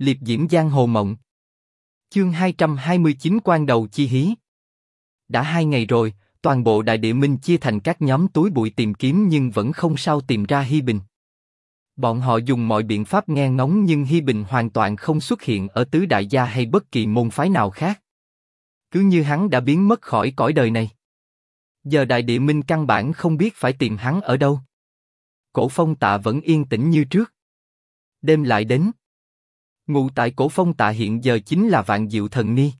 liệp diễm giang hồ mộng. Chương 229 quan đầu chi hí. Đã hai ngày rồi, toàn bộ đại địa minh chia thành các nhóm túi bụi tìm kiếm nhưng vẫn không sao tìm ra Hi Bình. Bọn họ dùng mọi biện pháp nghe ngóng nhưng Hi Bình hoàn toàn không xuất hiện ở tứ đại gia hay bất kỳ môn phái nào khác. Cứ như hắn đã biến mất khỏi cõi đời này. Giờ đại địa minh căn bản không biết phải tìm hắn ở đâu. Cổ phong tạ vẫn yên tĩnh như trước. Đêm lại đến. Ngụ tại cổ phong tạ hiện giờ chính là vạn diệu thần ni.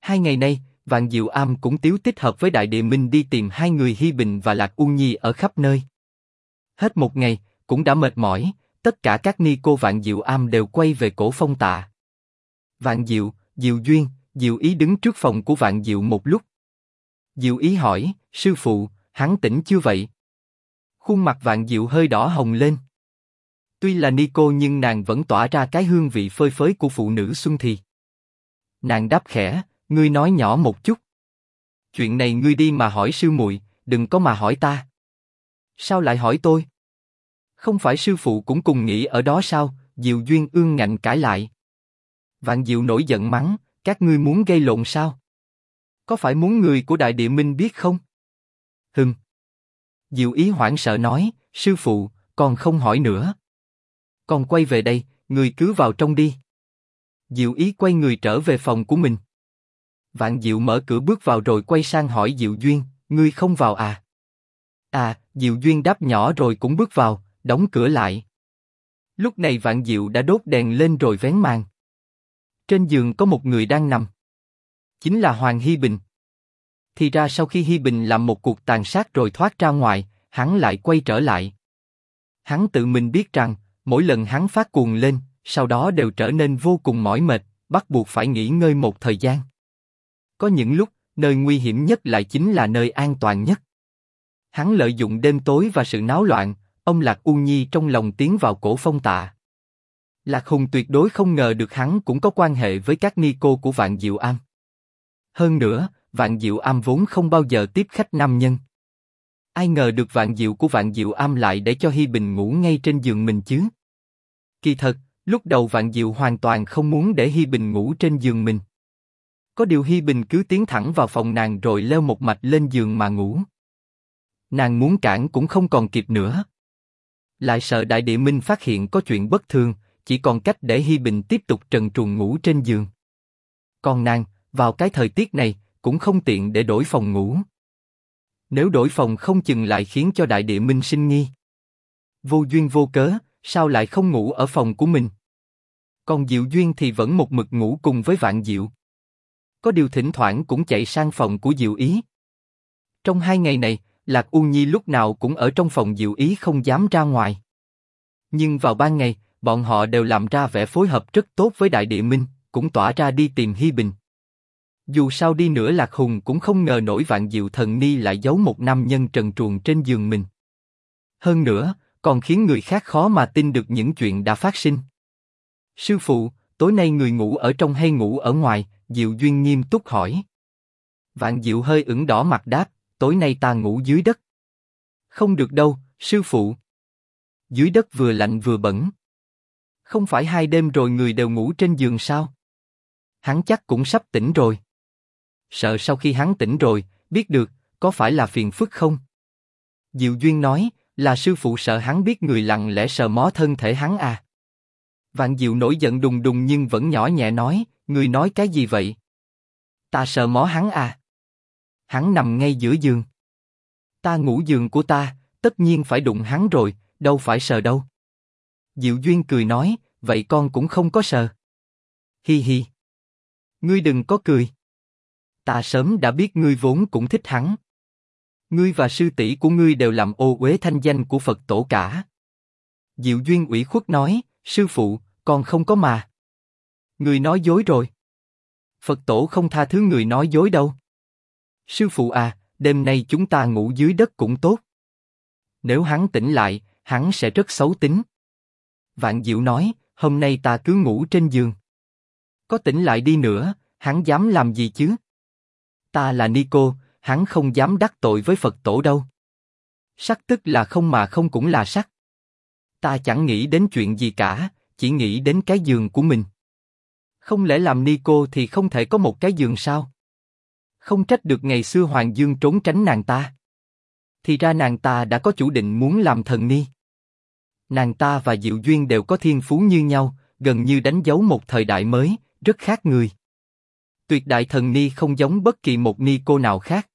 Hai ngày nay, vạn diệu am cũng tiếu tích hợp với đại địa minh đi tìm hai người Hi Bình và Lạc U Nhi ở khắp nơi. Hết một ngày, cũng đã mệt mỏi, tất cả các ni cô vạn diệu am đều quay về cổ phong tạ. Vạn diệu, diệu duyên, diệu ý đứng trước phòng của vạn diệu một lúc. Diệu ý hỏi, sư phụ, hắn tỉnh chưa vậy? Khuôn mặt vạn diệu hơi đỏ hồng lên. Tuy là Nico nhưng nàng vẫn tỏa ra cái hương vị phơi phới của phụ nữ xuân thì. Nàng đáp khẽ, ngươi nói nhỏ một chút. Chuyện này ngươi đi mà hỏi sư muội, đừng có mà hỏi ta. Sao lại hỏi tôi? Không phải sư phụ cũng cùng nghĩ ở đó sao? Diệu duyên ương ngạnh cãi lại. Vạn diệu nổi giận mắng, các ngươi muốn gây lộn sao? Có phải muốn người của đại địa minh biết không? Hừm. Diệu ý hoảng sợ nói, sư phụ, còn không hỏi nữa. Còn quay về đây, người cứ vào trong đi. Diệu ý quay người trở về phòng của mình. Vạn Diệu mở cửa bước vào rồi quay sang hỏi Diệu Duyên, ngươi không vào à? À, Diệu Duyên đáp nhỏ rồi cũng bước vào, đóng cửa lại. Lúc này Vạn Diệu đã đốt đèn lên rồi vén màn. Trên giường có một người đang nằm. Chính là Hoàng Hi Bình. Thì ra sau khi Hi Bình làm một cuộc tàn sát rồi thoát ra ngoài, hắn lại quay trở lại. Hắn tự mình biết rằng, mỗi lần hắn phát cuồng lên, sau đó đều trở nên vô cùng mỏi mệt, bắt buộc phải nghỉ ngơi một thời gian. Có những lúc, nơi nguy hiểm nhất lại chính là nơi an toàn nhất. Hắn lợi dụng đêm tối và sự náo loạn, ông Lạc U Nhi trong lòng tiến vào cổ phong tạ. Lạc Hùng tuyệt đối không ngờ được hắn cũng có quan hệ với các ni cô của Vạn Diệu Am. Hơn nữa, Vạn Diệu Am vốn không bao giờ tiếp khách nam nhân. Ai ngờ được Vạn Diệu của Vạn Diệu Am lại để cho Hi Bình ngủ ngay trên giường mình chứ? Kỳ thật, lúc đầu Vạn Diệu hoàn toàn không muốn để Hi Bình ngủ trên giường mình. Có điều Hi Bình cứ tiến thẳng vào phòng nàng rồi leo một mạch lên giường mà ngủ. Nàng muốn cản cũng không còn kịp nữa. Lại sợ Đại Địa Minh phát hiện có chuyện bất thường, chỉ còn cách để Hi Bình tiếp tục trần truồng ngủ trên giường. Còn nàng, vào cái thời tiết này, cũng không tiện để đổi phòng ngủ. Nếu đổi phòng không chừng lại khiến cho Đại Địa Minh sinh nghi. Vô duyên vô cớ, sao lại không ngủ ở phòng của mình? Còn Diệu Duyên thì vẫn một mực ngủ cùng với Vạn Diệu có điều thỉnh thoảng cũng chạy sang phòng của Diệu Ý. Trong hai ngày này, Lạc U Nhi lúc nào cũng ở trong phòng Diệu Ý không dám ra ngoài. Nhưng vào ban ngày, bọn họ đều làm ra vẻ phối hợp rất tốt với Đại Địa Minh, cũng tỏa ra đi tìm Hi Bình. Dù sao đi nữa Lạc Hùng cũng không ngờ nổi vạn diệu thần ni lại giấu một nam nhân trần truồng trên giường mình. Hơn nữa, còn khiến người khác khó mà tin được những chuyện đã phát sinh. Sư phụ, tối nay người ngủ ở trong hay ngủ ở ngoài? Diệu Duyên nghiêm túc hỏi. Vạn Diệu hơi ửng đỏ mặt đáp, tối nay ta ngủ dưới đất. Không được đâu, sư phụ. Dưới đất vừa lạnh vừa bẩn. Không phải hai đêm rồi người đều ngủ trên giường sao? Hắn chắc cũng sắp tỉnh rồi. Sợ sau khi hắn tỉnh rồi, biết được, có phải là phiền phức không? Diệu Duyên nói, là sư phụ sợ hắn biết người lặng lẽ sờ mó thân thể hắn à. Vạn Diệu nổi giận đùng đùng nhưng vẫn nhỏ nhẹ nói, Người nói cái gì vậy? Ta sợ mó hắn à? Hắn nằm ngay giữa giường. Ta ngủ giường của ta, tất nhiên phải đụng hắn rồi, đâu phải sờ đâu. Diệu Duyên cười nói, vậy con cũng không có sờ. Hi hi. Ngươi đừng có cười. Ta sớm đã biết ngươi vốn cũng thích hắn. Ngươi và sư tỷ của ngươi đều làm ô uế thanh danh của Phật tổ cả. Diệu Duyên ủy khuất nói, sư phụ, con không có mà. Người nói dối rồi. Phật tổ không tha thứ người nói dối đâu. Sư phụ à, đêm nay chúng ta ngủ dưới đất cũng tốt. Nếu hắn tỉnh lại, hắn sẽ rất xấu tính. Vạn Diệu nói, hôm nay ta cứ ngủ trên giường. Có tỉnh lại đi nữa, hắn dám làm gì chứ? Ta là Nico, hắn không dám đắc tội với Phật tổ đâu. Sắc tức là không mà không cũng là sắc. Ta chẳng nghĩ đến chuyện gì cả, chỉ nghĩ đến cái giường của mình. Không lẽ làm ni cô thì không thể có một cái giường sao? Không trách được ngày xưa Hoàng Dương trốn tránh nàng ta. Thì ra nàng ta đã có chủ định muốn làm thần ni. Nàng ta và Diệu Duyên đều có thiên phú như nhau, gần như đánh dấu một thời đại mới, rất khác người. Tuyệt đại thần ni không giống bất kỳ một ni cô nào khác.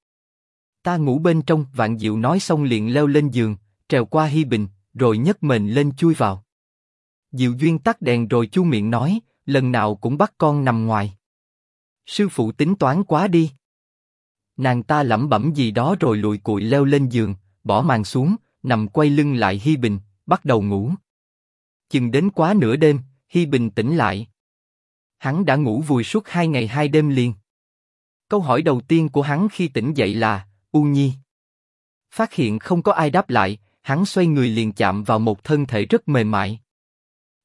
Ta ngủ bên trong, Vạn Diệu nói xong liền leo lên giường, trèo qua Hi Bình, rồi nhấc mình lên chui vào. Diệu Duyên tắt đèn rồi chu miệng nói, lần nào cũng bắt con nằm ngoài. Sư phụ tính toán quá đi. Nàng ta lẩm bẩm gì đó rồi lùi cụi leo lên giường, bỏ màn xuống, nằm quay lưng lại Hi Bình, bắt đầu ngủ. Chừng đến quá nửa đêm, Hi Bình tỉnh lại. Hắn đã ngủ vùi suốt hai ngày hai đêm liền. Câu hỏi đầu tiên của hắn khi tỉnh dậy là, U Nhi. Phát hiện không có ai đáp lại, hắn xoay người liền chạm vào một thân thể rất mềm mại.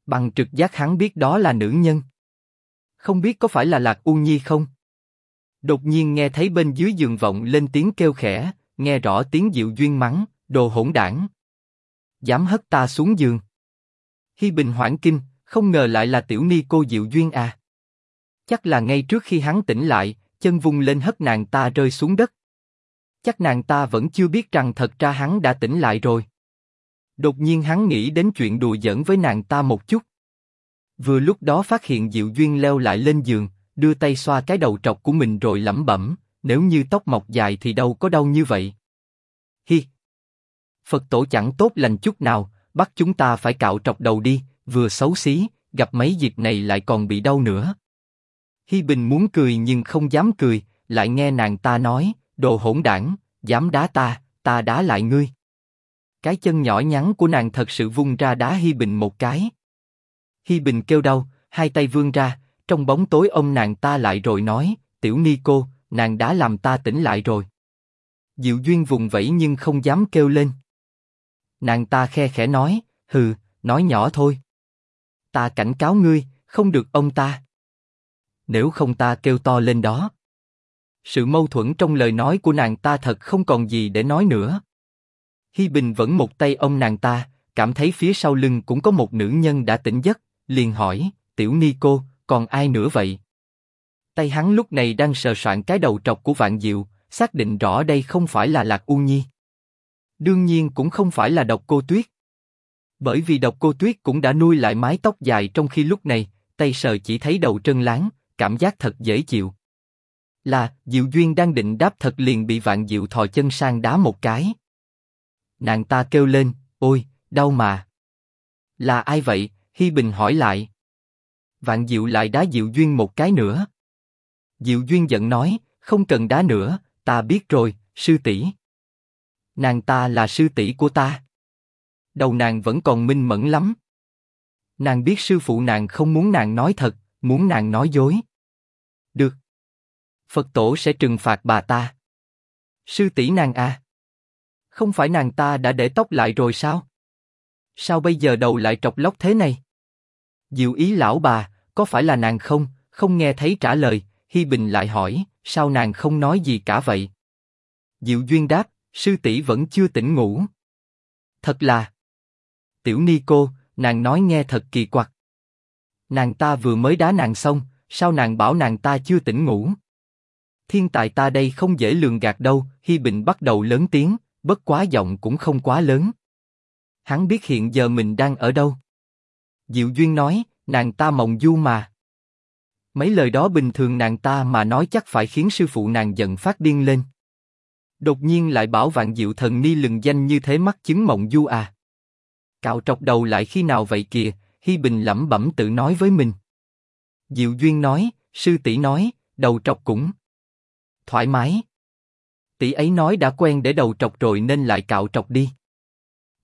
Bằng trực giác hắn biết đó là nữ nhân. Không biết có phải là Lạc U Nhi không? Đột nhiên nghe thấy bên dưới giường vọng lên tiếng kêu khẽ, nghe rõ tiếng dịu duyên mắng, đồ hỗn đảng. Dám hất ta xuống giường. Hi Bình hoảng kinh, không ngờ lại là tiểu ni cô dịu duyên à. Chắc là ngay trước khi hắn tỉnh lại, chân vung lên hất nàng ta rơi xuống đất. Chắc nàng ta vẫn chưa biết rằng thật ra hắn đã tỉnh lại rồi. Đột nhiên hắn nghĩ đến chuyện đùa giỡn với nàng ta một chút. Vừa lúc đó phát hiện Diệu Duyên leo lại lên giường, đưa tay xoa cái đầu trọc của mình rồi lẩm bẩm, nếu như tóc mọc dài thì đâu có đau như vậy. Hi. Phật tổ chẳng tốt lành chút nào, bắt chúng ta phải cạo trọc đầu đi, vừa xấu xí, gặp mấy dịp này lại còn bị đau nữa. Hi Bình muốn cười nhưng không dám cười, lại nghe nàng ta nói, đồ hỗn đảng, dám đá ta, ta đá lại ngươi. Cái chân nhỏ nhắn của nàng thật sự vung ra đá Hi Bình một cái. Hi Bình kêu đau, hai tay vươn ra, trong bóng tối ông nàng ta lại rồi nói, tiểu ni cô, nàng đã làm ta tỉnh lại rồi. Diệu duyên vùng vẫy nhưng không dám kêu lên. Nàng ta khe khẽ nói, hừ, nói nhỏ thôi. Ta cảnh cáo ngươi, không được ông ta. Nếu không ta kêu to lên đó. Sự mâu thuẫn trong lời nói của nàng ta thật không còn gì để nói nữa. Hi Bình vẫn một tay ôm nàng ta, cảm thấy phía sau lưng cũng có một nữ nhân đã tỉnh giấc, liền hỏi, tiểu ni cô, còn ai nữa vậy? Tay hắn lúc này đang sờ soạn cái đầu trọc của Vạn Diệu, xác định rõ đây không phải là Lạc U Nhi. Đương nhiên cũng không phải là độc cô Tuyết. Bởi vì độc cô Tuyết cũng đã nuôi lại mái tóc dài trong khi lúc này, tay sờ chỉ thấy đầu trơn láng, cảm giác thật dễ chịu. Là, Diệu Duyên đang định đáp thật liền bị Vạn Diệu thò chân sang đá một cái. Nàng ta kêu lên, ôi, đau mà. Là ai vậy? Hi Bình hỏi lại. Vạn Diệu lại đá Diệu Duyên một cái nữa. Diệu Duyên giận nói, không cần đá nữa, ta biết rồi, sư tỷ. Nàng ta là sư tỷ của ta. Đầu nàng vẫn còn minh mẫn lắm. Nàng biết sư phụ nàng không muốn nàng nói thật, muốn nàng nói dối. Phật tổ sẽ trừng phạt bà ta. Sư tỷ nàng à. Không phải nàng ta đã để tóc lại rồi sao? Sao bây giờ đầu lại trọc lóc thế này? Diệu ý lão bà, có phải là nàng không? Không nghe thấy trả lời, Hi Bình lại hỏi, sao nàng không nói gì cả vậy? Diệu duyên đáp, sư tỷ vẫn chưa tỉnh ngủ. Thật là. Tiểu ni cô, nàng nói nghe thật kỳ quặc. Nàng ta vừa mới đá nàng xong, sao nàng bảo nàng ta chưa tỉnh ngủ? Thiên tài ta đây không dễ lường gạt đâu. Hi Bình bắt đầu lớn tiếng, bất quá giọng cũng không quá lớn. Hắn biết hiện giờ mình đang ở đâu. Diệu duyên nói, nàng ta mộng du mà. Mấy lời đó bình thường nàng ta mà nói chắc phải khiến sư phụ nàng giận phát điên lên. Đột nhiên lại bảo vạn diệu thần ni lừng danh như thế mắc chứng mộng du à. Cạo trọc đầu lại khi nào vậy kìa, Hi Bình lẩm bẩm tự nói với mình. Diệu Duyên nói, sư tỷ nói, đầu trọc cũng thoải mái. Tỷ ấy nói đã quen để đầu trọc rồi nên lại cạo trọc đi.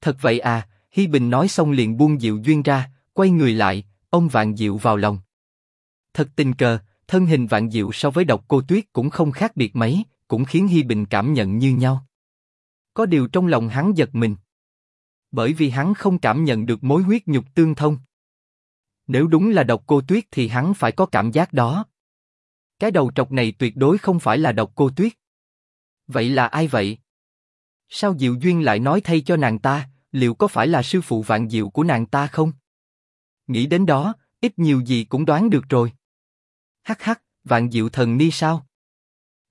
Thật vậy à? Hi Bình nói xong liền buông Diệu Duyên ra, quay người lại, ông Vạn Diệu vào lòng. Thật tình cờ, thân hình Vạn Diệu so với độc cô Tuyết cũng không khác biệt mấy, cũng khiến Hi Bình cảm nhận như nhau. Có điều trong lòng hắn giật mình. Bởi vì hắn không cảm nhận được mối huyết nhục tương thông. Nếu đúng là độc cô Tuyết thì hắn phải có cảm giác đó. Cái đầu trọc này tuyệt đối không phải là độc cô Tuyết. Vậy là ai vậy? Sao Diệu Duyên lại nói thay cho nàng ta, liệu có phải là sư phụ vạn diệu của nàng ta không? nghĩ đến đó, ít nhiều gì cũng đoán được rồi. Hắc hắc, vạn diệu thần ni sao?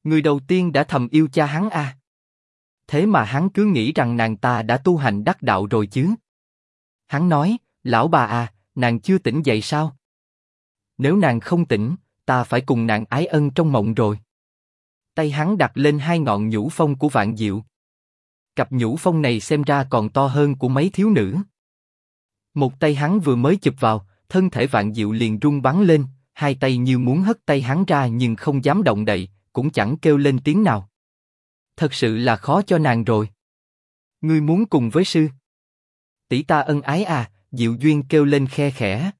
Người đầu tiên đã thầm yêu cha hắn à? Thế mà hắn cứ nghĩ rằng nàng ta đã tu hành đắc đạo rồi chứ? Hắn nói, lão bà à, nàng chưa tỉnh dậy sao? Nếu nàng không tỉnh, ta phải cùng nàng ái ân trong mộng rồi. Tay hắn đặt lên hai ngọn nhũ phong của vạn diệu. Cặp nhũ phong này xem ra còn to hơn của mấy thiếu nữ. Một tay hắn vừa mới chụp vào, thân thể vạn diệu liền rung bắn lên, hai tay như muốn hất tay hắn ra nhưng không dám động đậy, cũng chẳng kêu lên tiếng nào. Thật sự là khó cho nàng rồi. Ngươi muốn cùng với sư? Tỷ ta ân ái à, Diệu Duyên kêu lên khe khẽ.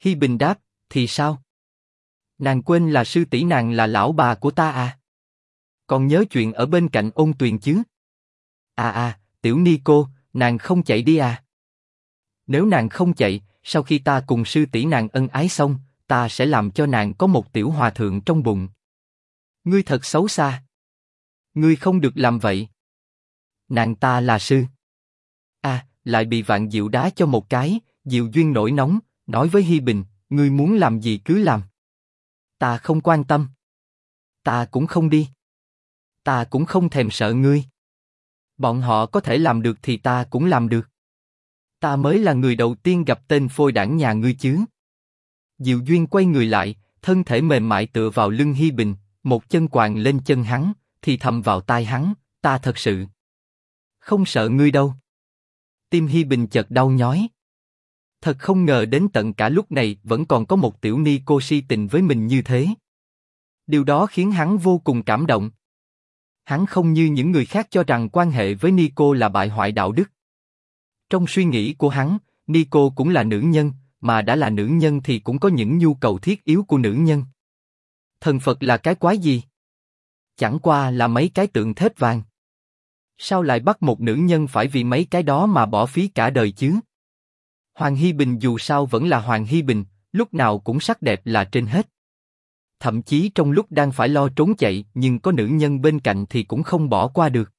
Hi Bình đáp, thì sao? Nàng quên là sư tỷ nàng là lão bà của ta à? Còn nhớ chuyện ở bên cạnh ôn tuyền chứ? À à, tiểu ni cô, nàng không chạy đi à? Nếu nàng không chạy, sau khi ta cùng sư tỷ nàng ân ái xong, ta sẽ làm cho nàng có một tiểu hòa thượng trong bụng. Ngươi thật xấu xa. Ngươi không được làm vậy. Nàng ta là sư. À, lại bị vạn diệu đá cho một cái, diệu duyên nổi nóng, nói với Hi Bình, ngươi muốn làm gì cứ làm. Ta không quan tâm. Ta cũng không đi. Ta cũng không thèm sợ ngươi. Bọn họ có thể làm được thì ta cũng làm được. Ta mới là người đầu tiên gặp tên phôi đảng nhà ngươi chứ. Diệu Duyên quay người lại, thân thể mềm mại tựa vào lưng Hi Bình, một chân quàng lên chân hắn, thì thầm vào tai hắn, ta thật sự không sợ ngươi đâu. Tim Hi Bình chợt đau nhói. Thật không ngờ đến tận cả lúc này vẫn còn có một tiểu ni cô si tình với mình như thế. Điều đó khiến hắn vô cùng cảm động. Hắn không như những người khác cho rằng quan hệ với Nico là bại hoại đạo đức. Trong suy nghĩ của hắn, Nico cũng là nữ nhân, mà đã là nữ nhân thì cũng có những nhu cầu thiết yếu của nữ nhân. Thần Phật là cái quái gì? Chẳng qua là mấy cái tượng thép vàng. Sao lại bắt một nữ nhân phải vì mấy cái đó mà bỏ phí cả đời chứ? Hoàng Hi Bình dù sao vẫn là Hoàng Hi Bình, lúc nào cũng sắc đẹp là trên hết. Thậm chí trong lúc đang phải lo trốn chạy, nhưng có nữ nhân bên cạnh thì cũng không bỏ qua được.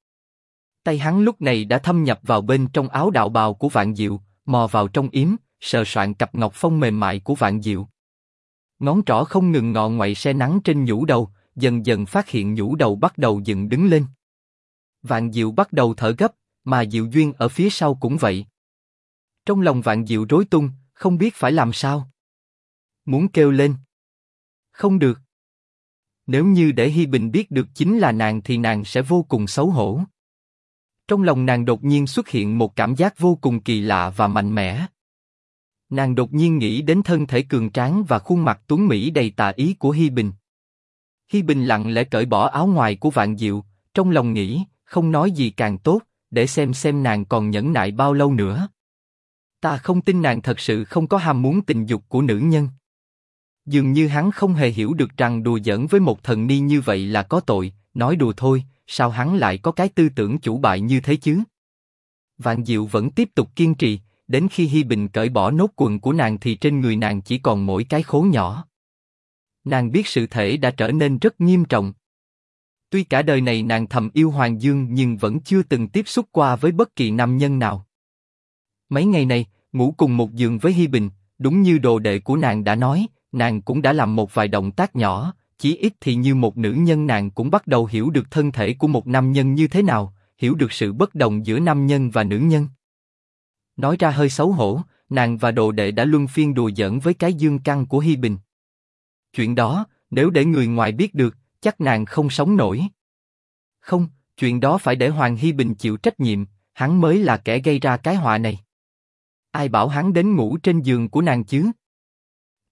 Tay hắn lúc này đã thâm nhập vào bên trong áo đạo bào của Vạn Diệu, mò vào trong yếm, sờ soạn cặp ngọc phong mềm mại của Vạn Diệu. Ngón trỏ không ngừng ngọ ngoại xe nắng trên nhũ đầu, dần dần phát hiện nhũ đầu bắt đầu dựng đứng lên. Vạn Diệu bắt đầu thở gấp, mà Diệu Duyên ở phía sau cũng vậy. Trong lòng Vạn Diệu rối tung, không biết phải làm sao. Muốn kêu lên. Không được. Nếu như để Hi Bình biết được chính là nàng thì nàng sẽ vô cùng xấu hổ. Trong lòng nàng đột nhiên xuất hiện một cảm giác vô cùng kỳ lạ và mạnh mẽ. Nàng đột nhiên nghĩ đến thân thể cường tráng và khuôn mặt tuấn mỹ đầy tà ý của Hi Bình. Hi Bình lặng lẽ cởi bỏ áo ngoài của Vạn Diệu, trong lòng nghĩ, không nói gì càng tốt, để xem xem nàng còn nhẫn nại bao lâu nữa. Ta không tin nàng thật sự không có ham muốn tình dục của nữ nhân. Dường như hắn không hề hiểu được rằng đùa giỡn với một thần ni như vậy là có tội, nói đùa thôi, sao hắn lại có cái tư tưởng chủ bại như thế chứ? Vạn Diệu vẫn tiếp tục kiên trì, đến khi Hi Bình cởi bỏ nốt quần của nàng thì trên người nàng chỉ còn mỗi cái khố nhỏ. Nàng biết sự thể đã trở nên rất nghiêm trọng. Tuy cả đời này nàng thầm yêu Hoàng Dương nhưng vẫn chưa từng tiếp xúc qua với bất kỳ nam nhân nào. Mấy ngày này, ngủ cùng một giường với Hi Bình, đúng như đồ đệ của nàng đã nói, nàng cũng đã làm một vài động tác nhỏ, chỉ ít thì như một nữ nhân nàng cũng bắt đầu hiểu được thân thể của một nam nhân như thế nào, hiểu được sự bất đồng giữa nam nhân và nữ nhân. Nói ra hơi xấu hổ, nàng và đồ đệ đã luân phiên đùa giỡn với cái dương căn của Hi Bình. Chuyện đó, nếu để người ngoài biết được, chắc nàng không sống nổi. Không, chuyện đó phải để Hoàng Hi Bình chịu trách nhiệm, hắn mới là kẻ gây ra cái họa này. Ai bảo hắn đến ngủ trên giường của nàng chứ?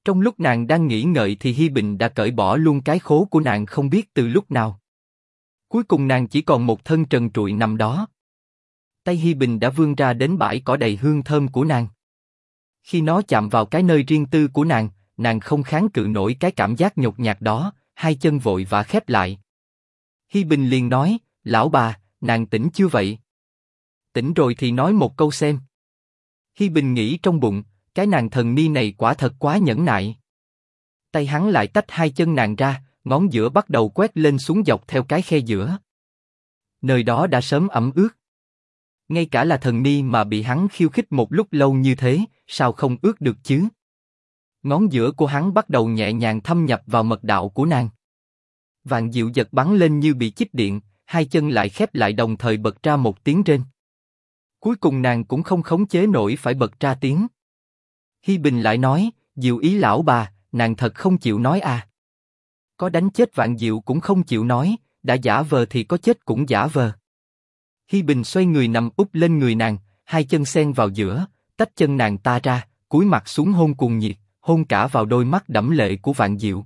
Trong lúc nàng đang nghĩ ngợi thì Hi Bình đã cởi bỏ luôn cái khố của nàng không biết từ lúc nào. Cuối cùng nàng chỉ còn một thân trần trụi nằm đó. Tay Hi Bình đã vươn ra đến bãi cỏ đầy hương thơm của nàng. Khi nó chạm vào cái nơi riêng tư của nàng, nàng không kháng cự nổi cái cảm giác nhột nhạt đó, hai chân vội và khép lại. Hi Bình liền nói, lão bà, nàng tỉnh chưa vậy? Tỉnh rồi thì nói một câu xem. Hi Bình nghĩ trong bụng, cái nàng thần ni này quả thật quá nhẫn nại. Tay hắn lại tách hai chân nàng ra, ngón giữa bắt đầu quét lên xuống dọc theo cái khe giữa. Nơi đó đã sớm ẩm ướt. ngay cả là thần ni mà bị hắn khiêu khích một lúc lâu như thế, sao không ướt được chứ? Ngón giữa của hắn bắt đầu nhẹ nhàng thâm nhập vào mật đạo của nàng. Vạn diệu giật bắn lên như bị chích điện, hai chân lại khép lại đồng thời bật ra một tiếng trên. Cuối cùng nàng cũng không khống chế nổi phải bật ra tiếng. Hi Bình lại nói, diệu ý lão bà, nàng thật không chịu nói à. Có đánh chết vạn diệu cũng không chịu nói, đã giả vờ thì có chết cũng giả vờ. Hi Bình xoay người nằm úp lên người nàng, hai chân xen vào giữa, tách chân nàng ta ra, cúi mặt xuống hôn cùng nhiệt, hôn cả vào đôi mắt đẫm lệ của Vạn Diệu.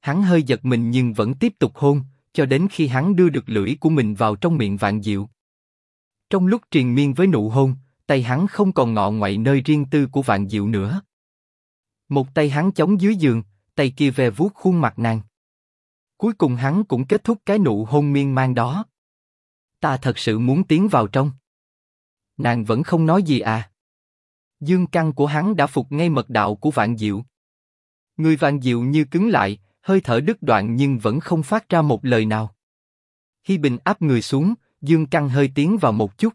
Hắn hơi giật mình nhưng vẫn tiếp tục hôn, cho đến khi hắn đưa được lưỡi của mình vào trong miệng Vạn Diệu. Trong lúc triền miên với nụ hôn, tay hắn không còn ngọ ngoại nơi riêng tư của Vạn Diệu nữa. Một tay hắn chống dưới giường, tay kia về vuốt khuôn mặt nàng. Cuối cùng hắn cũng kết thúc cái nụ hôn miên man đó. Ta thật sự muốn tiến vào trong. Nàng vẫn không nói gì à? Dương căn của hắn đã phục ngay mật đạo của Vạn Diệu. Người Vạn Diệu như cứng lại, hơi thở đứt đoạn nhưng vẫn không phát ra một lời nào. Hi Bình áp người xuống, Dương căn hơi tiến vào một chút.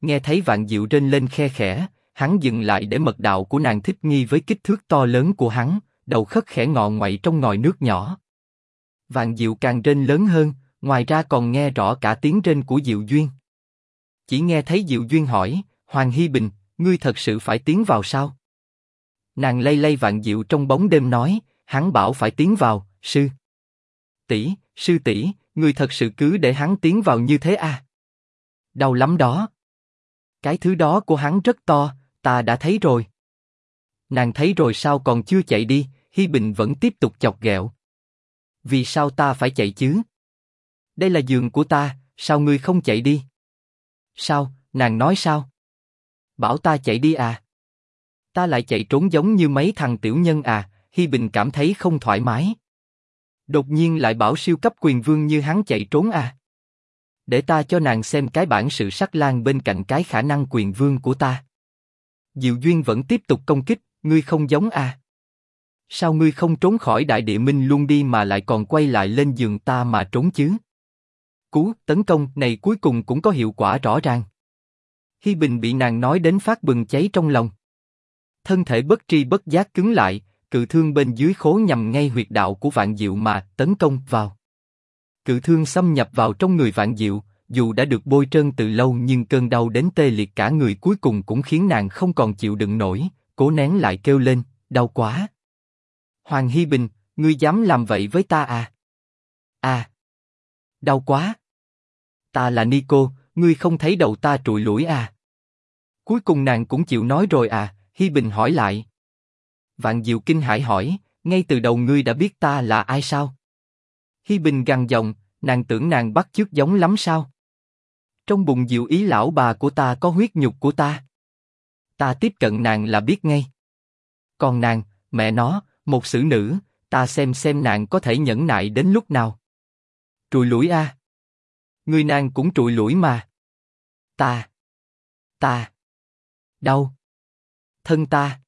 Nghe thấy Vạn Diệu rên lên khe khẽ, hắn dừng lại để mật đạo của nàng thích nghi với kích thước to lớn của hắn, đầu khất khẽ ngọ ngoậy trong ngòi nước nhỏ. Vạn Diệu càng rên lớn hơn, ngoài ra còn nghe rõ cả tiếng rên của Diệu Duyên. Chỉ nghe thấy Diệu Duyên hỏi, Hoàng Hi Bình, ngươi thật sự phải tiến vào sao? Nàng lay lay Vạn Diệu trong bóng đêm nói, hắn bảo phải tiến vào, sư. Tỷ, sư tỷ, người thật sự cứ để hắn tiến vào như thế à? Đau lắm đó. Cái thứ đó của hắn rất to, ta đã thấy rồi. Nàng thấy rồi sao còn chưa chạy đi? Hi Bình vẫn tiếp tục chọc ghẹo. Vì sao ta phải chạy chứ? Đây là giường của ta, sao ngươi không chạy đi? Sao, nàng nói sao? Bảo ta chạy đi à? Ta lại chạy trốn giống như mấy thằng tiểu nhân à? Hi Bình cảm thấy không thoải mái. Đột nhiên lại bảo siêu cấp quyền vương như hắn chạy trốn à? Để ta cho nàng xem cái bản sự sắc lang bên cạnh cái khả năng quyền vương của ta. Diệu Duyên vẫn tiếp tục công kích, ngươi không giống à? Sao ngươi không trốn khỏi đại địa minh luôn đi mà lại còn quay lại lên giường ta mà trốn chứ? Cú tấn công này cuối cùng cũng có hiệu quả rõ ràng. Hi Bình bị nàng nói đến phát bừng cháy trong lòng. Thân thể bất tri bất giác cứng lại, cự thương bên dưới khố nhằm ngay huyệt đạo của Vạn Diệu mà tấn công vào. Cự thương xâm nhập vào trong người Vạn Diệu, dù đã được bôi trơn từ lâu nhưng cơn đau đến tê liệt cả người cuối cùng cũng khiến nàng không còn chịu đựng nổi, cố nén lại kêu lên, đau quá. Hoàng Hi Bình, ngươi dám làm vậy với ta à? À, đau quá. Ta là Nico, ngươi không thấy đầu ta trụi lũi à? Cuối cùng nàng cũng chịu nói rồi à? Hi Bình hỏi lại. Vạn Diệu kinh hãi hỏi, ngay từ đầu ngươi đã biết ta là ai sao? Hi Bình gằn giọng, nàng tưởng nàng bắt chước giống lắm sao? Trong bụng Diệu ý lão bà của ta có huyết nhục của ta. Ta tiếp cận nàng là biết ngay. Còn nàng, mẹ nó, một xử nữ, ta xem xem nàng có thể nhẫn nại đến lúc nào. Trùi lũi a. Người nàng cũng trùi lũi mà. Ta. Ta. Đau. Thân ta.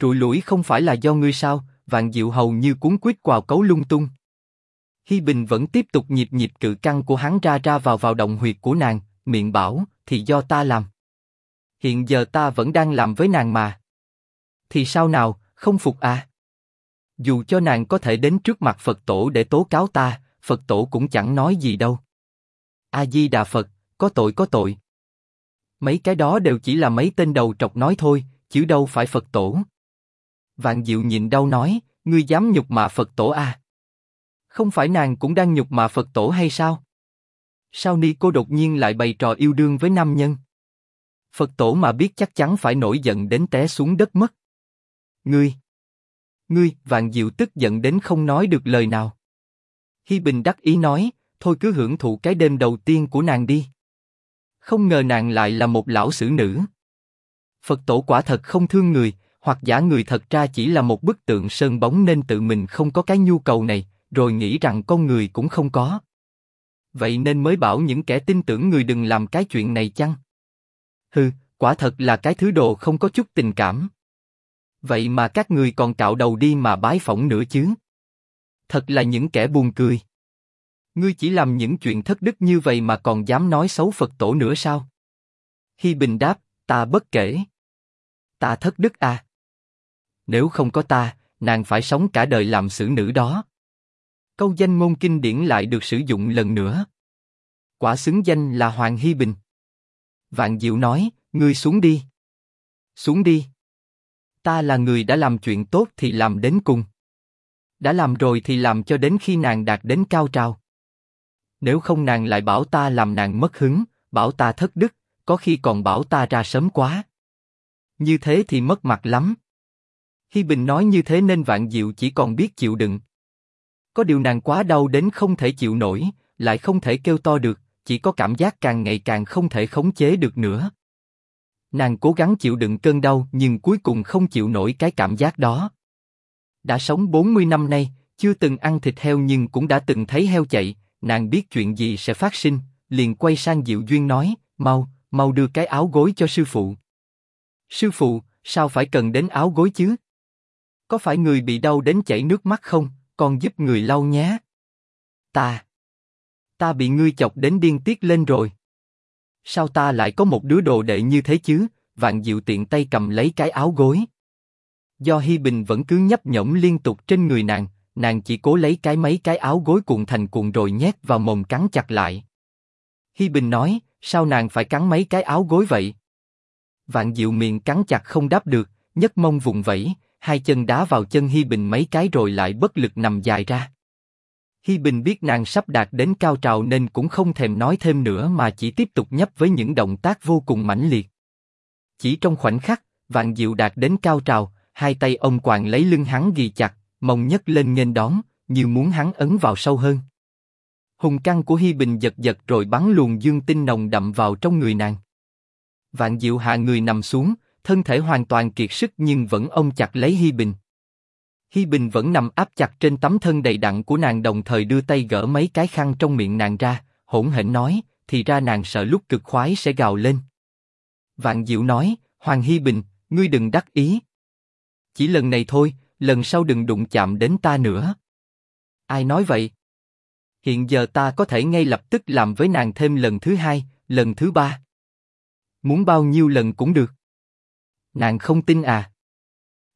Trụi lũi không phải là do ngươi sao? Vạn Diệu hầu như cuốn quýt quào cấu lung tung. Hi Bình vẫn tiếp tục nhịp nhịp cự căng của hắn ra ra vào vào động huyệt của nàng, miệng bảo, thì do ta làm. Hiện giờ ta vẫn đang làm với nàng mà. Thì sao nào, không phục à? Dù cho nàng có thể đến trước mặt Phật tổ để tố cáo ta, Phật tổ cũng chẳng nói gì đâu. A Di Đà Phật, có tội có tội. Mấy cái đó đều chỉ là mấy tên đầu trọc nói thôi, chứ đâu phải Phật tổ. Vạn Diệu nhịn đau nói, ngươi dám nhục mạ Phật tổ à? Không phải nàng cũng đang nhục mạ Phật tổ hay sao? Sao ni cô đột nhiên lại bày trò yêu đương với nam nhân? Phật tổ mà biết chắc chắn phải nổi giận đến té xuống đất mất. Ngươi, ngươi, Vạn Diệu tức giận đến không nói được lời nào. Hi Bình đắc ý nói, thôi cứ hưởng thụ cái đêm đầu tiên của nàng đi. Không ngờ nàng lại là một lão sử nữ. Phật tổ quả thật không thương người, hoặc giả người thật ra chỉ là một bức tượng sơn bóng nên tự mình không có cái nhu cầu này, rồi nghĩ rằng con người cũng không có. Vậy nên mới bảo những kẻ tin tưởng người đừng làm cái chuyện này chăng? Hừ, quả thật là cái thứ đồ không có chút tình cảm. Vậy mà các người còn cạo đầu đi mà bái phỏng nữa chứ? Thật là những kẻ buồn cười. Ngươi chỉ làm những chuyện thất đức như vậy mà còn dám nói xấu Phật tổ nữa sao? Hi Bình đáp, ta bất kể. Ta thất đức à? Nếu không có ta, nàng phải sống cả đời làm xử nữ đó. Câu danh ngôn kinh điển lại được sử dụng lần nữa. Quả xứng danh là Hoàng Hi Bình. Vạn Diệu nói, ngươi xuống đi. Xuống đi. Ta là người đã làm chuyện tốt thì làm đến cùng. Đã làm rồi thì làm cho đến khi nàng đạt đến cao trào. Nếu không nàng lại bảo ta làm nàng mất hứng, bảo ta thất đức, có khi còn bảo ta ra sớm quá. Như thế thì mất mặt lắm. Hi Bình nói như thế nên Vạn Diệu chỉ còn biết chịu đựng. Có điều nàng quá đau đến không thể chịu nổi, lại không thể kêu to được, chỉ có cảm giác càng ngày càng không thể khống chế được nữa. Nàng cố gắng chịu đựng cơn đau nhưng cuối cùng không chịu nổi cái cảm giác đó. Đã sống 40 năm nay, chưa từng ăn thịt heo nhưng cũng đã từng thấy heo chạy, nàng biết chuyện gì sẽ phát sinh, liền quay sang Diệu Duyên nói, mau, mau đưa cái áo gối cho sư phụ. Sư phụ, sao phải cần đến áo gối chứ? Có phải người bị đau đến chảy nước mắt không? Con giúp người lau nhé. Ta, ta bị ngươi chọc đến điên tiết lên rồi. Sao ta lại có một đứa đồ đệ như thế chứ? Vạn Diệu tiện tay cầm lấy cái áo gối. Do Hi Bình vẫn cứ nhấp nhổm liên tục trên người nàng, nàng chỉ cố lấy cái mấy cái áo gối cuộn thành cuộn rồi nhét vào mồm cắn chặt lại. Hi Bình nói, sao nàng phải cắn mấy cái áo gối vậy? Vạn Diệu miệng cắn chặt không đáp được, nhấc mông vùng vẫy, hai chân đá vào chân Hi Bình mấy cái rồi lại bất lực nằm dài ra. Hi Bình biết nàng sắp đạt đến cao trào nên cũng không thèm nói thêm nữa mà chỉ tiếp tục nhấp với những động tác vô cùng mãnh liệt. Chỉ trong khoảnh khắc, Vạn Diệu đạt đến cao trào, hai tay ông quàng lấy lưng hắn ghi chặt, mông nhấc lên nghênh đón, như muốn hắn ấn vào sâu hơn. Hùng căng của Hi Bình giật giật rồi bắn luồng dương tinh nồng đậm vào trong người nàng. Vạn Diệu hạ người nằm xuống, thân thể hoàn toàn kiệt sức nhưng vẫn ôm chặt lấy Hi Bình. Hi Bình vẫn nằm áp chặt trên tấm thân đầy đặn của nàng đồng thời đưa tay gỡ mấy cái khăn trong miệng nàng ra, hỗn hển nói, thì ra nàng sợ lúc cực khoái sẽ gào lên. Vạn Diệu nói, Hoàng Hi Bình, ngươi đừng đắc ý. Chỉ lần này thôi, lần sau đừng đụng chạm đến ta nữa. Ai nói vậy? Hiện giờ ta có thể ngay lập tức làm với nàng thêm lần thứ hai, lần thứ ba. Muốn bao nhiêu lần cũng được. Nàng không tin à?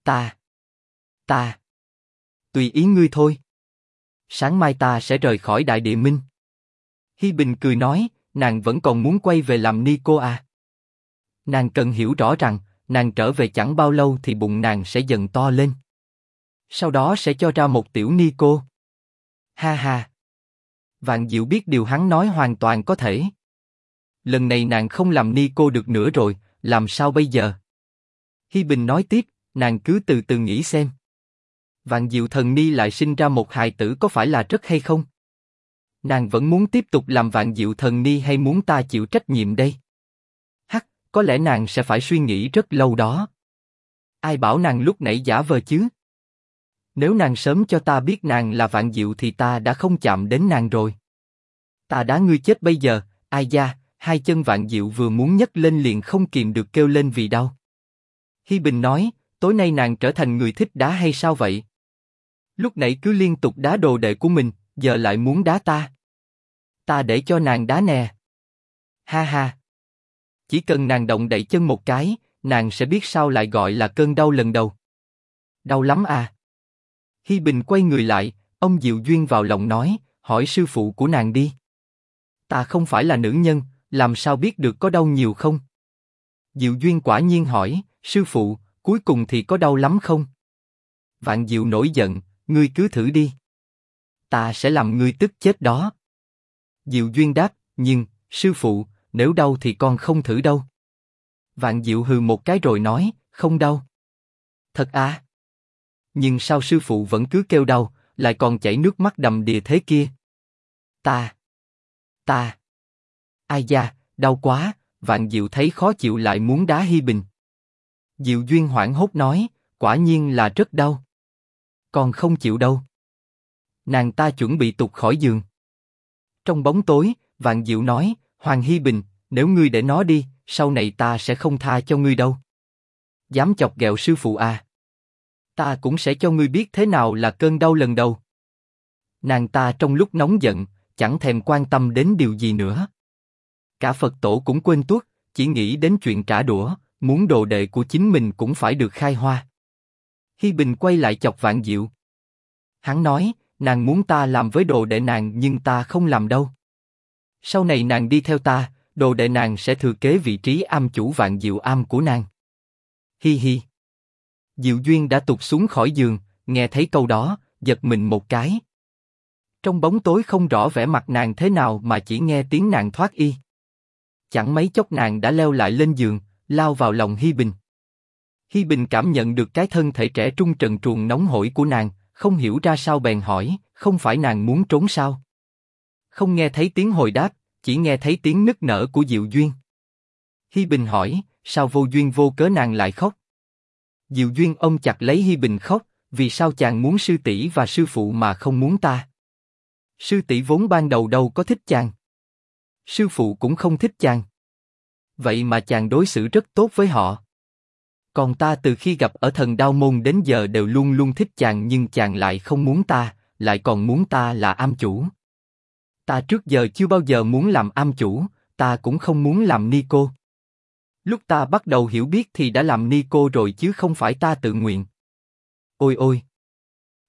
Ta. Ta. Tùy ý ngươi thôi. Sáng mai ta sẽ rời khỏi Đại Địa Minh. Hi Bình cười nói, nàng vẫn còn muốn quay về làm ni cô à? Nàng cần hiểu rõ rằng, nàng trở về chẳng bao lâu thì bụng nàng sẽ dần to lên. Sau đó sẽ cho ra một tiểu ni cô. Ha ha. Vạn Diệu biết điều hắn nói hoàn toàn có thể. Lần này nàng không làm ni cô được nữa rồi, làm sao bây giờ? Hi Bình nói tiếp, nàng cứ từ từ nghĩ xem. Vạn Diệu Thần Ni lại sinh ra một hài tử có phải là rất hay không? Nàng vẫn muốn tiếp tục làm Vạn Diệu Thần Ni hay muốn ta chịu trách nhiệm đây? Hắc, có lẽ nàng sẽ phải suy nghĩ rất lâu đó. Ai bảo nàng lúc nãy giả vờ chứ? Nếu nàng sớm cho ta biết nàng là Vạn Diệu thì ta đã không chạm đến nàng rồi. Ta đã ngươi chết bây giờ, ai da, hai chân Vạn Diệu vừa muốn nhấc lên liền không kìm được kêu lên vì đau. Hi Bình nói, tối nay nàng trở thành người thích đá hay sao vậy? Lúc nãy cứ liên tục đá đồ đệ của mình, giờ lại muốn đá ta. Ta để cho nàng đá nè. Ha ha. Chỉ cần nàng động đậy chân một cái, nàng sẽ biết sao lại gọi là cơn đau lần đầu. Đau lắm à. Hi Bình quay người lại, ông Diệu Duyên vào lòng nói, hỏi sư phụ của nàng đi. Ta không phải là nữ nhân, làm sao biết được có đau nhiều không? Diệu Duyên quả nhiên hỏi, sư phụ, cuối cùng thì có đau lắm không? Vạn Diệu nổi giận, ngươi cứ thử đi. Ta sẽ làm ngươi tức chết đó. Diệu Duyên đáp, nhưng, sư phụ, nếu đau thì con không thử đâu. Vạn Diệu hừ một cái rồi nói, không đau. Thật à? Nhưng sao sư phụ vẫn cứ kêu đau, lại còn chảy nước mắt đầm đìa thế kia? Ta, ta, ai da, đau quá, Vạn Diệu thấy khó chịu lại muốn đá Hi Bình. Diệu Duyên hoảng hốt nói, quả nhiên là rất đau. Còn không chịu đâu. Nàng ta chuẩn bị tụt khỏi giường. Trong bóng tối, Vạn Diệu nói, Hoàng Hi Bình, nếu ngươi để nó đi, sau này ta sẽ không tha cho ngươi đâu. Dám chọc ghẹo sư phụ à? Ta cũng sẽ cho ngươi biết thế nào là cơn đau lần đầu. Nàng ta trong lúc nóng giận, chẳng thèm quan tâm đến điều gì nữa. Cả Phật tổ cũng quên tuốt, chỉ nghĩ đến chuyện trả đũa, muốn đồ đệ của chính mình cũng phải được khai hoa. Hi Bình quay lại chọc Vạn Diệu. Hắn nói, nàng muốn ta làm với đồ đệ nàng nhưng ta không làm đâu. Sau này nàng đi theo ta, đồ đệ nàng sẽ thừa kế vị trí am chủ Vạn Diệu am của nàng. Hi hi. Diệu Duyên đã tụt xuống khỏi giường, nghe thấy câu đó, giật mình một cái. Trong bóng tối không rõ vẻ mặt nàng thế nào mà chỉ nghe tiếng nàng thoát y. Chẳng mấy chốc nàng đã leo lại lên giường, lao vào lòng Hi Bình. Hi Bình cảm nhận được cái thân thể trẻ trung trần truồng nóng hổi của nàng, không hiểu ra sao bèn hỏi, không phải nàng muốn trốn sao? Không nghe thấy tiếng hồi đáp, chỉ nghe thấy tiếng nức nở của Diệu Duyên. Hi Bình hỏi, sao vô duyên vô cớ nàng lại khóc? Diệu Duyên ông chặt lấy Hi Bình khóc, vì sao chàng muốn sư tỷ và sư phụ mà không muốn ta? Sư tỷ vốn ban đầu đâu có thích chàng. Sư phụ cũng không thích chàng. Vậy mà chàng đối xử rất tốt với họ. Còn ta từ khi gặp ở thần đao môn đến giờ đều luôn luôn thích chàng nhưng chàng lại không muốn ta, lại còn muốn ta là am chủ. Ta trước giờ chưa bao giờ muốn làm am chủ, ta cũng không muốn làm ni cô. Lúc ta bắt đầu hiểu biết thì đã làm ni cô rồi chứ không phải ta tự nguyện. Ôi ôi!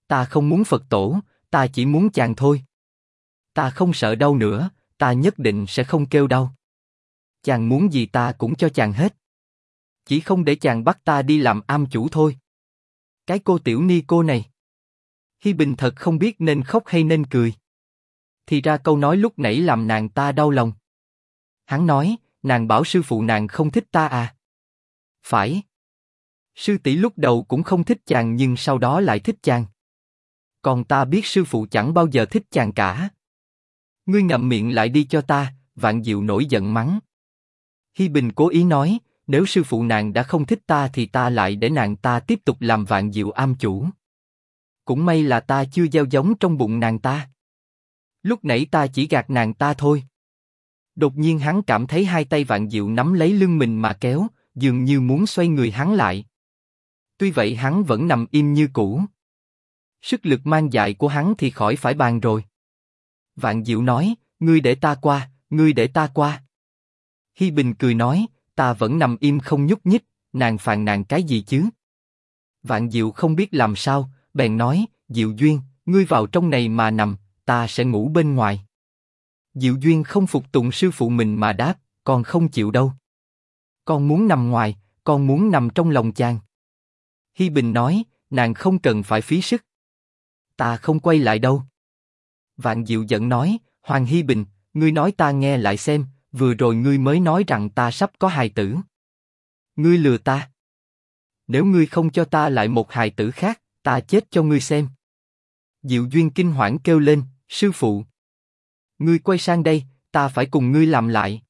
Ta không muốn Phật tổ, ta chỉ muốn chàng thôi. Ta không sợ đau nữa, ta nhất định sẽ không kêu đau. Chàng muốn gì ta cũng cho chàng hết. Chỉ không để chàng bắt ta đi làm am chủ thôi. Cái cô tiểu ni cô này. Hi Bình thật không biết nên khóc hay nên cười. Thì ra câu nói lúc nãy làm nàng ta đau lòng. Hắn nói, nàng bảo sư phụ nàng không thích ta à? Phải. Sư tỷ lúc đầu cũng không thích chàng nhưng sau đó lại thích chàng. Còn ta biết sư phụ chẳng bao giờ thích chàng cả. Ngươi ngậm miệng lại đi cho ta, vạn diệu nổi giận mắng. Hi Bình cố ý nói, nếu sư phụ nàng đã không thích ta thì ta lại để nàng ta tiếp tục làm vạn diệu am chủ. Cũng may là ta chưa gieo giống trong bụng nàng ta. Lúc nãy ta chỉ gạt nàng ta thôi. Đột nhiên hắn cảm thấy hai tay vạn diệu nắm lấy lưng mình mà kéo, dường như muốn xoay người hắn lại. Tuy vậy hắn vẫn nằm im như cũ. Sức lực mang dại của hắn thì khỏi phải bàn rồi. Vạn Diệu nói, ngươi để ta qua, ngươi để ta qua. Hi Bình cười nói, ta vẫn nằm im không nhúc nhích, nàng phàn nàn cái gì chứ? Vạn Diệu không biết làm sao, bèn nói, Diệu Duyên, ngươi vào trong này mà nằm, ta sẽ ngủ bên ngoài. Diệu Duyên không phục tùng sư phụ mình mà đáp, con không chịu đâu. Con muốn nằm ngoài, con muốn nằm trong lòng chàng. Hi Bình nói, nàng không cần phải phí sức. Ta không quay lại đâu. Vạn Diệu giận nói, Hoàng Hi Bình, ngươi nói ta nghe lại xem, vừa rồi ngươi mới nói rằng ta sắp có hài tử. Ngươi lừa ta. Nếu ngươi không cho ta lại một hài tử khác, ta chết cho ngươi xem. Diệu Duyên kinh hoảng kêu lên, sư phụ. Ngươi quay sang đây, ta phải cùng ngươi làm lại.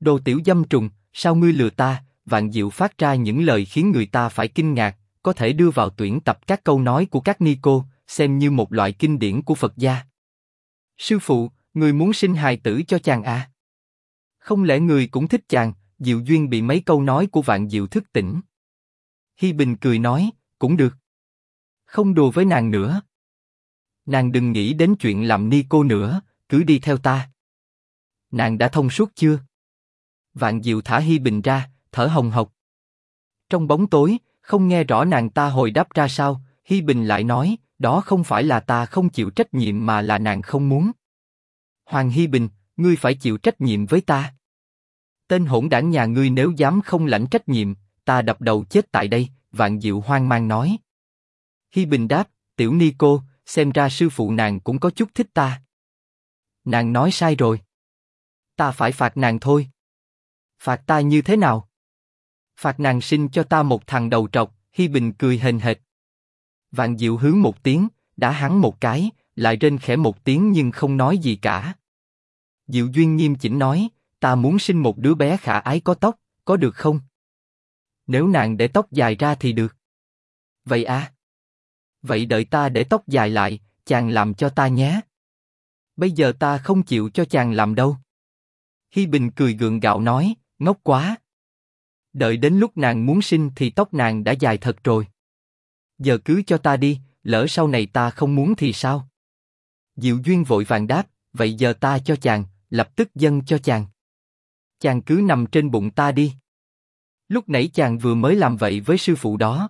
Đồ tiểu dâm trùng, sao ngươi lừa ta? Vạn Diệu phát ra những lời khiến người ta phải kinh ngạc, có thể đưa vào tuyển tập các câu nói của các ni cô, xem như một loại kinh điển của Phật gia. Sư phụ, người muốn sinh hài tử cho chàng à? Không lẽ người cũng thích chàng? Diệu duyên bị mấy câu nói của Vạn Diệu thức tỉnh. Hi Bình cười nói, cũng được. Không đùa với nàng nữa. Nàng đừng nghĩ đến chuyện làm ni cô nữa, cứ đi theo ta. Nàng đã thông suốt chưa? Vạn Diệu thả Hi Bình ra, thở hồng hộc. Trong bóng tối, không nghe rõ nàng ta hồi đáp ra sao, Hi Bình lại nói, đó không phải là ta không chịu trách nhiệm mà là nàng không muốn. Hoàng Hi Bình, ngươi phải chịu trách nhiệm với ta. Tên hỗn đảng nhà ngươi nếu dám không lãnh trách nhiệm, ta đập đầu chết tại đây. Vạn Diệu hoang mang nói. Hi Bình đáp, tiểu ni cô, xem ra sư phụ nàng cũng có chút thích ta. Nàng nói sai rồi. Ta phải phạt nàng thôi. Phạt ta như thế nào? Phạt nàng sinh cho ta một thằng đầu trọc. Hi Bình cười hền hệt. Vạn Diệu hướng một tiếng, đã hắn một cái, lại rên khẽ một tiếng nhưng không nói gì cả. Diệu Duyên nghiêm chỉnh nói, ta muốn sinh một đứa bé khả ái có tóc, có được không? Nếu nàng để tóc dài ra thì được. Vậy à? Vậy đợi ta để tóc dài lại, chàng làm cho ta nhé. Bây giờ ta không chịu cho chàng làm đâu. Hi Bình cười gượng gạo nói, ngốc quá. Đợi đến lúc nàng muốn sinh thì tóc nàng đã dài thật rồi. Giờ cứ cho ta đi, lỡ sau này ta không muốn thì sao? Diệu Duyên vội vàng đáp, vậy giờ ta cho chàng, lập tức dâng cho chàng. Chàng cứ nằm trên bụng ta đi. Lúc nãy chàng vừa mới làm vậy với sư phụ đó.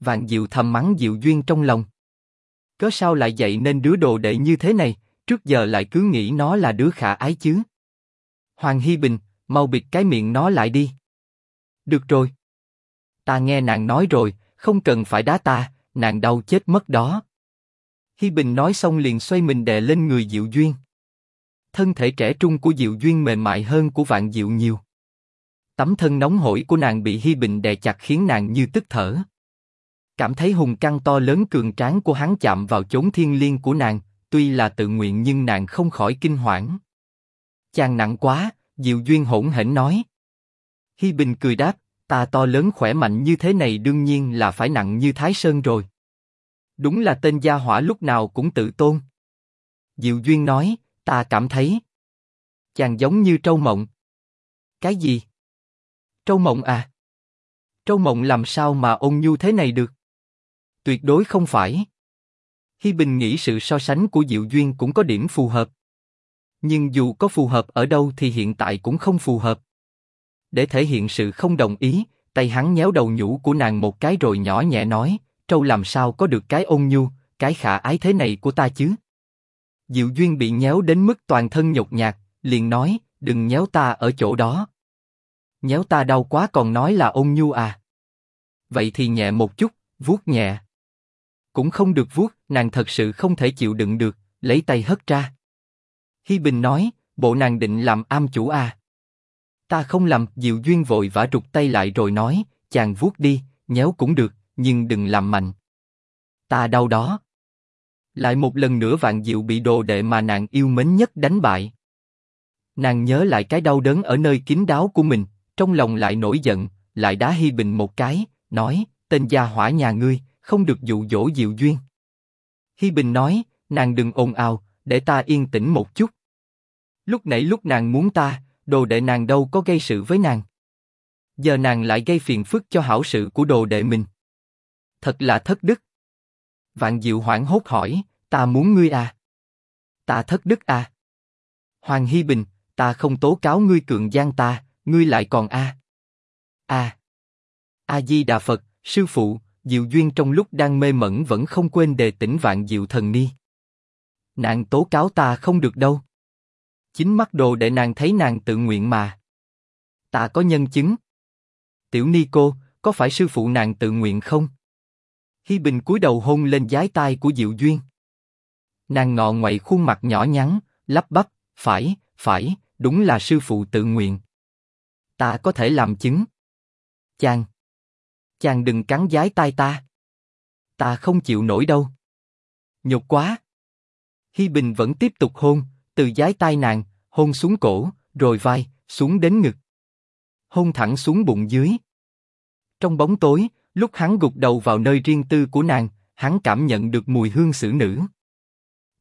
Vạn Diệu thầm mắng Diệu Duyên trong lòng. Cớ sao lại dạy nên đứa đồ đệ như thế này, trước giờ lại cứ nghĩ nó là đứa khả ái chứ. Hoàng Hy Bình, mau bịt cái miệng nó lại đi. Được rồi. Ta nghe nàng nói rồi, không cần phải đá ta, nàng đau chết mất đó. Hi Bình nói xong liền xoay mình đè lên người Diệu Duyên. Thân thể trẻ trung của Diệu Duyên mềm mại hơn của Vạn Diệu nhiều. Tấm thân nóng hổi của nàng bị Hi Bình đè chặt khiến nàng như tức thở. Cảm thấy hùng căng to lớn cường tráng của hắn chạm vào chốn thiên liêng của nàng, tuy là tự nguyện nhưng nàng không khỏi kinh hoảng. Chàng nặng quá, Diệu Duyên hỗn hển nói. Hi Bình cười đáp, ta to lớn khỏe mạnh như thế này đương nhiên là phải nặng như Thái Sơn rồi. Đúng là tên gia hỏa lúc nào cũng tự tôn. Diệu Duyên nói, ta cảm thấy. Chàng giống như trâu mộng. Cái gì? Trâu mộng à? Trâu mộng làm sao mà ôn nhu thế này được? Tuyệt đối không phải. Hi Bình nghĩ sự so sánh của Diệu Duyên cũng có điểm phù hợp. Nhưng dù có phù hợp ở đâu thì hiện tại cũng không phù hợp. Để thể hiện sự không đồng ý, tay hắn nhéo đầu nhũ của nàng một cái rồi nhỏ nhẹ nói, trâu làm sao có được cái ôn nhu, cái khả ái thế này của ta chứ? Diệu Duyên bị nhéo đến mức toàn thân nhột nhạt, liền nói, đừng nhéo ta ở chỗ đó. Nhéo ta đau quá còn nói là ôn nhu à? Vậy thì nhẹ một chút, vuốt nhẹ. Cũng không được vuốt, nàng thật sự không thể chịu đựng được, lấy tay hất ra. Hi Bình nói, bộ nàng định làm am chủ à? Ta không làm, Diệu Duyên vội vã rụt tay lại rồi nói, chàng vuốt đi, nhéo cũng được, nhưng đừng làm mạnh. Ta đau đó. Lại một lần nữa vạn diệu bị đồ đệ mà nàng yêu mến nhất đánh bại. Nàng nhớ lại cái đau đớn ở nơi kín đáo của mình, trong lòng lại nổi giận, lại đá Hi Bình một cái, nói, tên gia hỏa nhà ngươi, không được dụ dỗ Diệu Duyên. Hi Bình nói, nàng đừng ồn ào, để ta yên tĩnh một chút. Lúc nãy lúc nàng muốn ta, đồ đệ nàng đâu có gây sự với nàng. Giờ nàng lại gây phiền phức cho hảo sự của đồ đệ mình. Thật là thất đức. Vạn Diệu hoảng hốt hỏi, ta muốn ngươi à? Ta thất đức à? Hoàng Hy Bình, ta không tố cáo ngươi cường gian ta, ngươi lại còn a? A. A Di Đà Phật, sư phụ, Diệu Duyên trong lúc đang mê mẩn vẫn không quên đề tỉnh Vạn Diệu thần ni. Nàng tố cáo ta không được đâu. Chính mắt đồ để nàng thấy nàng tự nguyện mà. Ta có nhân chứng. Tiểu Ni cô, có phải sư phụ nàng tự nguyện không? Hi Bình cúi đầu hôn lên giái tai của Diệu Duyên. Nàng ngọ ngoậy khuôn mặt nhỏ nhắn, lắp bắp, phải, phải, đúng là sư phụ tự nguyện. Ta có thể làm chứng. Chàng, chàng đừng cắn giái tai ta. Ta không chịu nổi đâu. Nhục quá. Hi Bình vẫn tiếp tục hôn, từ giái tai nàng, hôn xuống cổ, rồi vai, xuống đến ngực. Hôn thẳng xuống bụng dưới. Trong bóng tối, lúc hắn gục đầu vào nơi riêng tư của nàng, hắn cảm nhận được mùi hương xử nữ.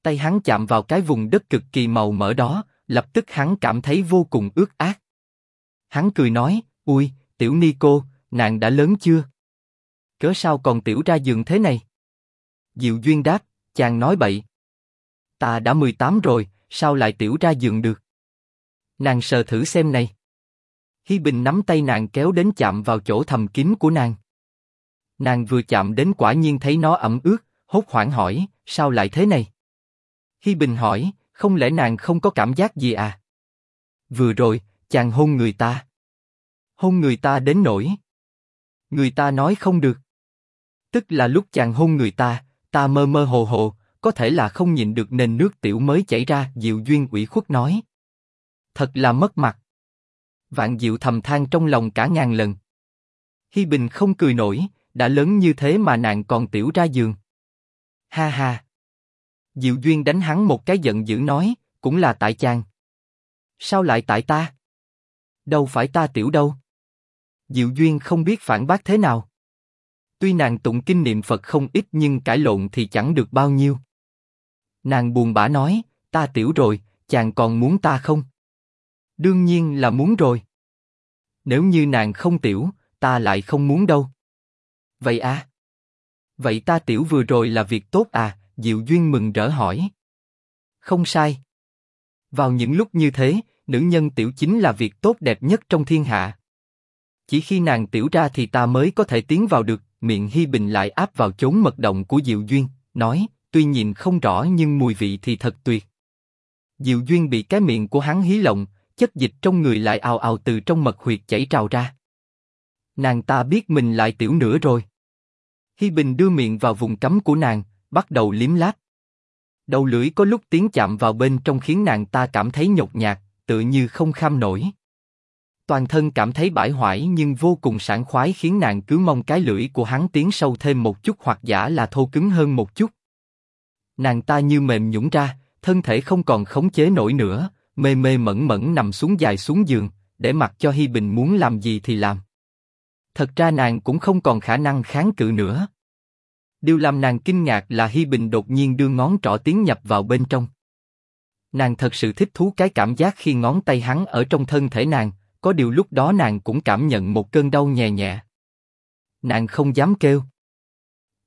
Tay hắn chạm vào cái vùng đất cực kỳ màu mỡ đó, lập tức hắn cảm thấy vô cùng ướt át. Hắn cười nói, ui, tiểu ni cô, nàng đã lớn chưa? Cớ sao còn tiểu ra giường thế này? Diệu duyên đáp, chàng nói bậy. Ta đã 18 rồi, sao lại tiểu ra giường được? Nàng sờ thử xem này. Hi Bình nắm tay nàng kéo đến chạm vào chỗ thầm kín của nàng. Nàng vừa chạm đến quả nhiên thấy nó ẩm ướt, hốt hoảng hỏi, sao lại thế này? Hi Bình hỏi, không lẽ nàng không có cảm giác gì à? Vừa rồi, chàng hôn người ta. Hôn người ta đến nỗi. Người ta nói không được. Tức là lúc chàng hôn người ta, ta mơ mơ hồ hồ, có thể là không nhìn được nền nước tiểu mới chảy ra. Diệu duyên ủy khuất nói. Thật là mất mặt. Vạn Diệu thầm than trong lòng cả ngàn lần. Hi Bình không cười nổi, đã lớn như thế mà nàng còn tiểu ra giường. Ha ha. Diệu Duyên đánh hắn một cái giận dữ nói, cũng là tại chàng. Sao lại tại ta? Đâu phải ta tiểu đâu. Diệu Duyên không biết phản bác thế nào. Tuy nàng tụng kinh niệm Phật không ít nhưng cãi lộn thì chẳng được bao nhiêu. Nàng buồn bã nói, ta tiểu rồi, chàng còn muốn ta không? Đương nhiên là muốn rồi. Nếu như nàng không tiểu, ta lại không muốn đâu. Vậy à? Vậy ta tiểu vừa rồi là việc tốt à? Diệu Duyên mừng rỡ hỏi. Không sai. Vào những lúc như thế, nữ nhân tiểu chính là việc tốt đẹp nhất trong thiên hạ. Chỉ khi nàng tiểu ra thì ta mới có thể tiến vào được, miệng Hi Bình lại áp vào chốn mật động của Diệu Duyên, nói, tuy nhìn không rõ nhưng mùi vị thì thật tuyệt. Diệu Duyên bị cái miệng của hắn hí lộng, chất dịch trong người lại ào ào từ trong mật huyệt chảy trào ra. Nàng ta biết mình lại tiểu nữa rồi. Hi Bình đưa miệng vào vùng cấm của nàng, bắt đầu liếm láp. Đầu lưỡi có lúc tiến chạm vào bên trong khiến nàng ta cảm thấy nhột nhạt, tự như không kham nổi. Toàn thân cảm thấy bãi hoại nhưng vô cùng sảng khoái khiến nàng cứ mong cái lưỡi của hắn tiến sâu thêm một chút hoặc giả là thô cứng hơn một chút. Nàng ta như mềm nhũn ra, thân thể không còn khống chế nổi nữa, mê mê mẩn mẩn nằm xuống dài xuống giường, để mặc cho Hi Bình muốn làm gì thì làm. Thật ra nàng cũng không còn khả năng kháng cự nữa. Điều làm nàng kinh ngạc là Hi Bình đột nhiên đưa ngón trỏ tiến nhập vào bên trong. Nàng thật sự thích thú cái cảm giác khi ngón tay hắn ở trong thân thể nàng, có điều lúc đó nàng cũng cảm nhận một cơn đau nhẹ nhẹ. Nàng không dám kêu.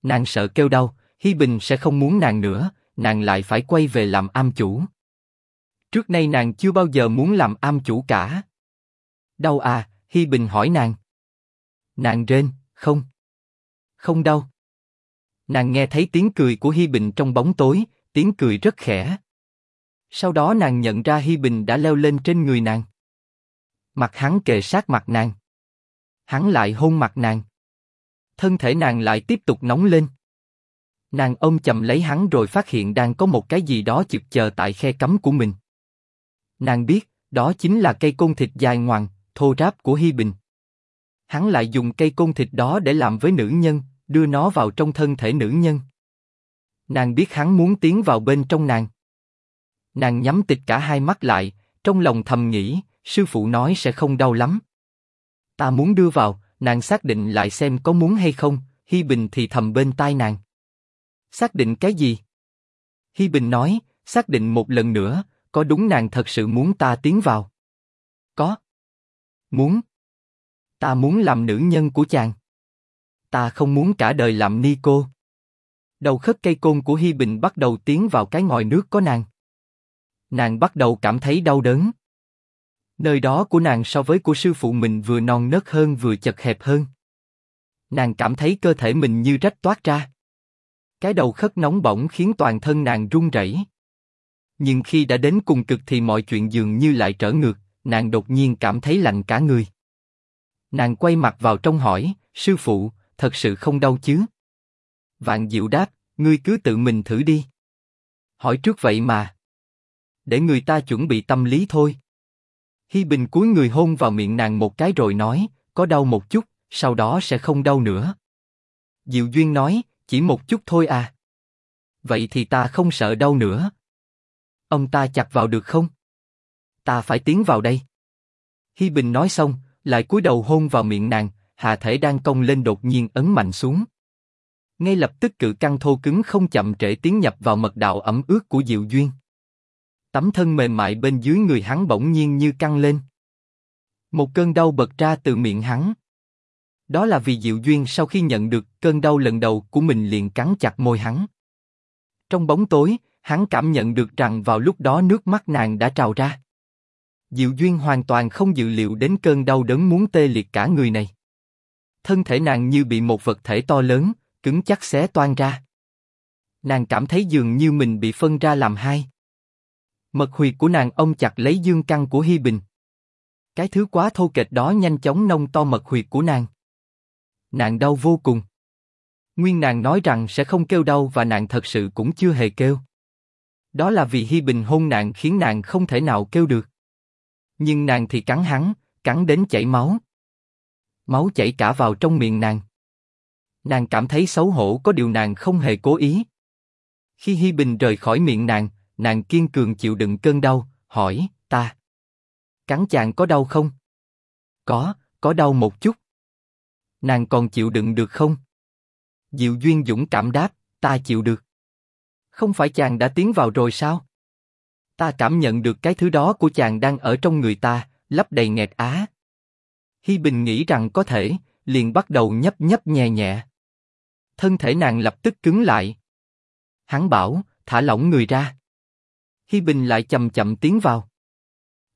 Nàng sợ kêu đau, Hi Bình sẽ không muốn nàng nữa, nàng lại phải quay về làm am chủ. Trước nay nàng chưa bao giờ muốn làm am chủ cả. Đau à? Hi Bình hỏi nàng. Nàng rên, không. Không đau. Nàng nghe thấy tiếng cười của Hi Bình trong bóng tối, tiếng cười rất khẽ. Sau đó nàng nhận ra Hi Bình đã leo lên trên người nàng. Mặt hắn kề sát mặt nàng. Hắn lại hôn mặt nàng. Thân thể nàng lại tiếp tục nóng lên. Nàng ôm chầm lấy hắn rồi phát hiện đang có một cái gì đó chực chờ tại khe cắm của mình. Nàng biết, đó chính là cây côn thịt dài ngoằng, thô ráp của Hi Bình. Hắn lại dùng cây côn thịt đó để làm với nữ nhân, đưa nó vào trong thân thể nữ nhân. Nàng biết hắn muốn tiến vào bên trong nàng. Nàng nhắm tịt cả hai mắt lại, trong lòng thầm nghĩ, sư phụ nói sẽ không đau lắm. Ta muốn đưa vào, nàng xác định lại xem có muốn hay không, Hi Bình thì thầm bên tai nàng. Xác định cái gì? Hi Bình nói, xác định một lần nữa, có đúng nàng thật sự muốn ta tiến vào? Có. Muốn. Ta muốn làm nữ nhân của chàng. Ta không muốn cả đời làm ni cô. Đầu khất cây côn của Hi Bình bắt đầu tiến vào cái ngòi nước có nàng. Nàng bắt đầu cảm thấy đau đớn. Nơi đó của nàng so với của sư phụ mình vừa non nớt hơn vừa chật hẹp hơn. Nàng cảm thấy cơ thể mình như rách toát ra. Cái đầu khất nóng bỏng khiến toàn thân nàng run rẩy. Nhưng khi đã đến cùng cực thì mọi chuyện dường như lại trở ngược, nàng đột nhiên cảm thấy lạnh cả người. Nàng quay mặt vào trong hỏi, sư phụ, thật sự không đau chứ? Vạn Diệu đáp, ngươi cứ tự mình thử đi. Hỏi trước vậy mà. Để người ta chuẩn bị tâm lý thôi. Hi Bình cúi người hôn vào miệng nàng một cái rồi nói, có đau một chút, sau đó sẽ không đau nữa. Diệu Duyên nói, chỉ một chút thôi à. Vậy thì ta không sợ đau nữa. Ông ta chặt vào được không? Ta phải tiến vào đây. Hi Bình nói xong, lại cúi đầu hôn vào miệng nàng, hạ thể đang cong lên đột nhiên ấn mạnh xuống. Ngay lập tức cự căng thô cứng không chậm trễ tiến nhập vào mật đạo ẩm ướt của Diệu Duyên. Tấm thân mềm mại bên dưới người hắn bỗng nhiên như căng lên. Một cơn đau bật ra từ miệng hắn. Đó là vì Diệu Duyên sau khi nhận được cơn đau lần đầu của mình liền cắn chặt môi hắn. Trong bóng tối, hắn cảm nhận được rằng vào lúc đó nước mắt nàng đã trào ra. Diệu Duyên hoàn toàn không dự liệu đến cơn đau đớn muốn tê liệt cả người này. Thân thể nàng như bị một vật thể to lớn, cứng chắc xé toan ra. Nàng cảm thấy dường như mình bị phân ra làm hai. Mật huyệt của nàng ông chặt lấy dương căn của Hi Bình. Cái thứ quá thô kệch đó nhanh chóng nông to mật huyệt của nàng. Nàng đau vô cùng. Nguyên nàng nói rằng sẽ không kêu đau và nàng thật sự cũng chưa hề kêu. Đó là vì Hi Bình hôn nàng khiến nàng không thể nào kêu được. Nhưng nàng thì cắn hắn, cắn đến chảy máu. Máu chảy cả vào trong miệng nàng. Nàng cảm thấy xấu hổ có điều nàng không hề cố ý. Khi Hi Bình rời khỏi miệng nàng, nàng kiên cường chịu đựng cơn đau, hỏi, ta. Cắn chàng có đau không? Có, có đau một chút. Nàng còn chịu đựng được không? Diệu Duyên dũng cảm đáp, ta chịu được. Không phải chàng đã tiến vào rồi sao? Ta cảm nhận được cái thứ đó của chàng đang ở trong người ta, lấp đầy nghẹt á. Hi Bình nghĩ rằng có thể, liền bắt đầu nhấp nhấp nhẹ nhẹ. Thân thể nàng lập tức cứng lại. Hắn bảo, thả lỏng người ra. Hi Bình lại chậm chậm tiến vào.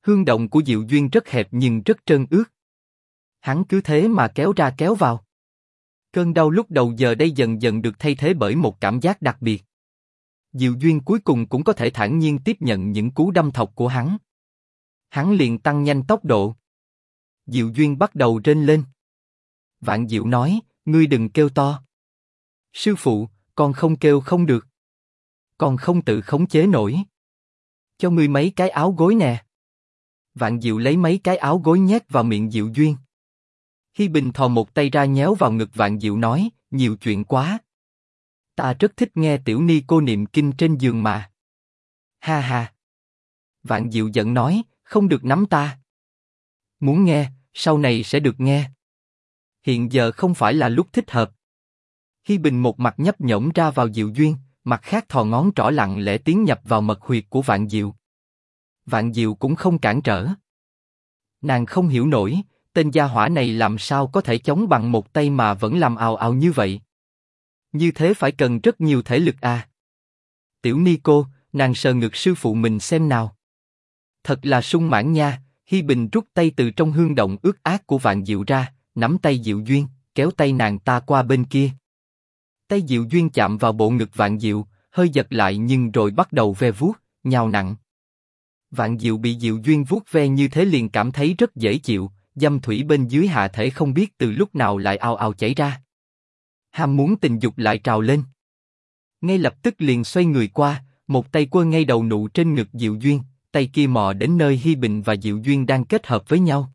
Hương động của Diệu Duyên rất hẹp nhưng rất trơn ướt. Hắn cứ thế mà kéo ra kéo vào. Cơn đau lúc đầu giờ đây dần dần được thay thế bởi một cảm giác đặc biệt. Diệu Duyên cuối cùng cũng có thể thản nhiên tiếp nhận những cú đâm thọc của hắn. Hắn liền tăng nhanh tốc độ. Diệu Duyên bắt đầu rên lên. Vạn Diệu nói, ngươi đừng kêu to. Sư phụ, con không kêu không được. Con không tự khống chế nổi. Cho ngươi mấy cái áo gối nè. Vạn Diệu lấy mấy cái áo gối nhét vào miệng Diệu Duyên. Hi Bình thò một tay ra nhéo vào ngực Vạn Diệu nói, nhiều chuyện quá. Ta rất thích nghe tiểu ni cô niệm kinh trên giường mà. Ha ha. Vạn Diệu giận nói, không được nắm ta. Muốn nghe, sau này sẽ được nghe. Hiện giờ không phải là lúc thích hợp. Hi Bình một mặt nhấp nhổm ra vào Diệu Duyên, mặt khác thò ngón trỏ lặng lẽ tiến nhập vào mật huyệt của Vạn Diệu. Vạn Diệu cũng không cản trở. Nàng không hiểu nổi, tên gia hỏa này làm sao có thể chống bằng một tay mà vẫn làm ào ào như vậy. Như thế phải cần rất nhiều thể lực à. Tiểu Ni cô, nàng sờ ngực sư phụ mình xem nào. Thật là sung mãn nha, Hi Bình rút tay từ trong hương động ướt át của Vạn Diệu ra, nắm tay Diệu Duyên, kéo tay nàng ta qua bên kia. Tay Diệu Duyên chạm vào bộ ngực Vạn Diệu, hơi giật lại nhưng rồi bắt đầu ve vuốt, nhào nặng. Vạn Diệu bị Diệu Duyên vuốt ve như thế liền cảm thấy rất dễ chịu, dâm thủy bên dưới hạ thể không biết từ lúc nào lại ao ao chảy ra. Ham muốn tình dục lại trào lên. Ngay lập tức liền xoay người qua, một tay quơ ngay đầu nụ trên ngực Diệu Duyên, tay kia mò đến nơi Hi Bình và Diệu Duyên đang kết hợp với nhau.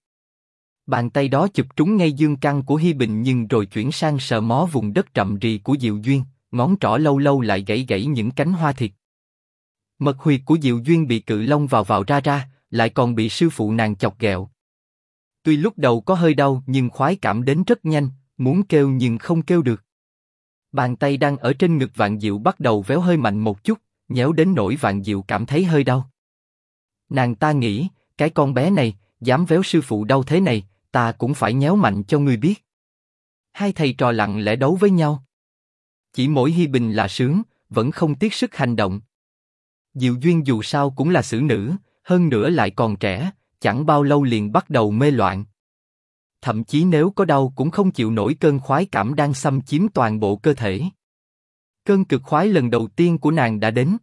Bàn tay đó chụp trúng ngay dương căn của Hi Bình nhưng rồi chuyển sang sờ mó vùng đất trậm rì của Diệu Duyên, ngón trỏ lâu lâu lại gãy gãy những cánh hoa thịt. Mật huyệt của Diệu Duyên bị cự long vào vào ra ra, lại còn bị sư phụ nàng chọc ghẹo. Tuy lúc đầu có hơi đau nhưng khoái cảm đến rất nhanh, muốn kêu nhưng không kêu được. Bàn tay đang ở trên ngực Vạn Diệu bắt đầu véo hơi mạnh một chút, nhéo đến nỗi Vạn Diệu cảm thấy hơi đau. Nàng ta nghĩ, cái con bé này, dám véo sư phụ đau thế này, ta cũng phải nhéo mạnh cho ngươi biết. Hai thầy trò lặng lẽ đấu với nhau. Chỉ mỗi Hi Bình là sướng, vẫn không tiếc sức hành động. Diệu Duyên dù sao cũng là xử nữ, hơn nữa lại còn trẻ, chẳng bao lâu liền bắt đầu mê loạn. Thậm chí nếu có đau cũng không chịu nổi cơn khoái cảm đang xâm chiếm toàn bộ cơ thể. Cơn cực khoái lần đầu tiên của nàng đã đến.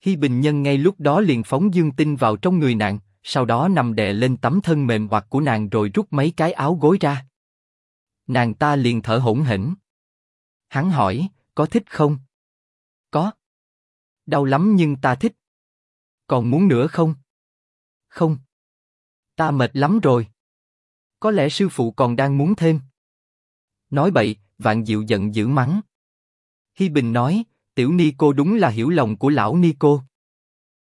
Hi Bình Nhân ngay lúc đó liền phóng dương tinh vào trong người nàng, sau đó nằm đè lên tấm thân mềm hoặc của nàng rồi rút mấy cái áo gối ra. Nàng ta liền thở hổn hển. Hắn hỏi, có thích không? Có. Đau lắm nhưng ta thích. Còn muốn nữa không? Không. Ta mệt lắm rồi. Có lẽ sư phụ còn đang muốn thêm. Nói bậy, vạn diệu giận dữ mắng. Hi Bình nói, tiểu ni cô đúng là hiểu lòng của lão ni cô.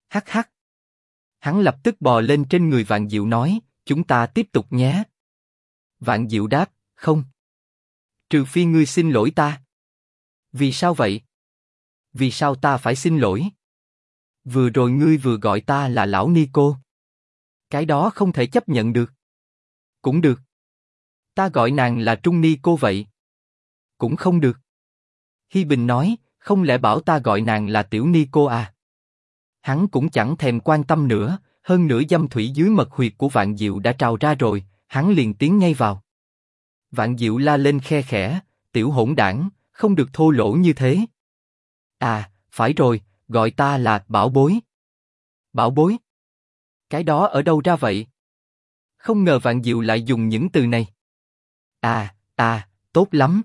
Hắc hắc. Hắn lập tức bò lên trên người vạn diệu nói, chúng ta tiếp tục nhé. Vạn diệu đáp, không. Trừ phi ngươi xin lỗi ta. Vì sao vậy? Vì sao ta phải xin lỗi? Vừa rồi ngươi vừa gọi ta là lão ni cô. Cái đó không thể chấp nhận được. Cũng được. Ta gọi nàng là Trung Ni cô vậy. Cũng không được. Hi Bình nói, không lẽ bảo ta gọi nàng là Tiểu Ni cô à? Hắn cũng chẳng thèm quan tâm nữa, hơn nữa dâm thủy dưới mật huyệt của Vạn Diệu đã trào ra rồi, hắn liền tiến ngay vào. Vạn Diệu la lên khe khẽ, tiểu hỗn đảng, không được thô lỗ như thế. À, phải rồi, gọi ta là Bảo Bối. Bảo Bối? Cái đó ở đâu ra vậy? Không ngờ Vạn Diệu lại dùng những từ này. À, à, tốt lắm.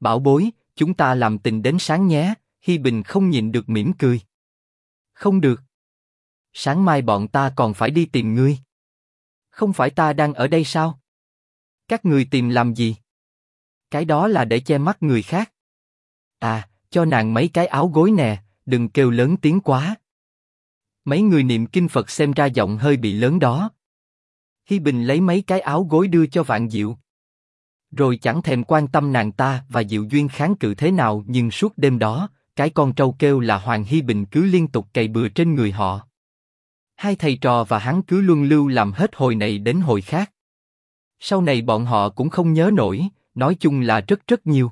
Bảo bối, chúng ta làm tình đến sáng nhé. Hi Bình không nhịn được mỉm cười. Không được. Sáng mai bọn ta còn phải đi tìm ngươi. Không phải ta đang ở đây sao? Các người tìm làm gì? Cái đó là để che mắt người khác. À, cho nàng mấy cái áo gối nè, đừng kêu lớn tiếng quá. Mấy người niệm kinh Phật xem ra giọng hơi bị lớn đó. Hi Bình lấy mấy cái áo gối đưa cho Vạn Diệu. Rồi chẳng thèm quan tâm nàng ta và Diệu Duyên kháng cự thế nào nhưng suốt đêm đó, cái con trâu kêu là Hoàng Hi Bình cứ liên tục cày bừa trên người họ. Hai thầy trò và hắn cứ luân lưu làm hết hồi này đến hồi khác. Sau này bọn họ cũng không nhớ nổi, nói chung là rất rất nhiều.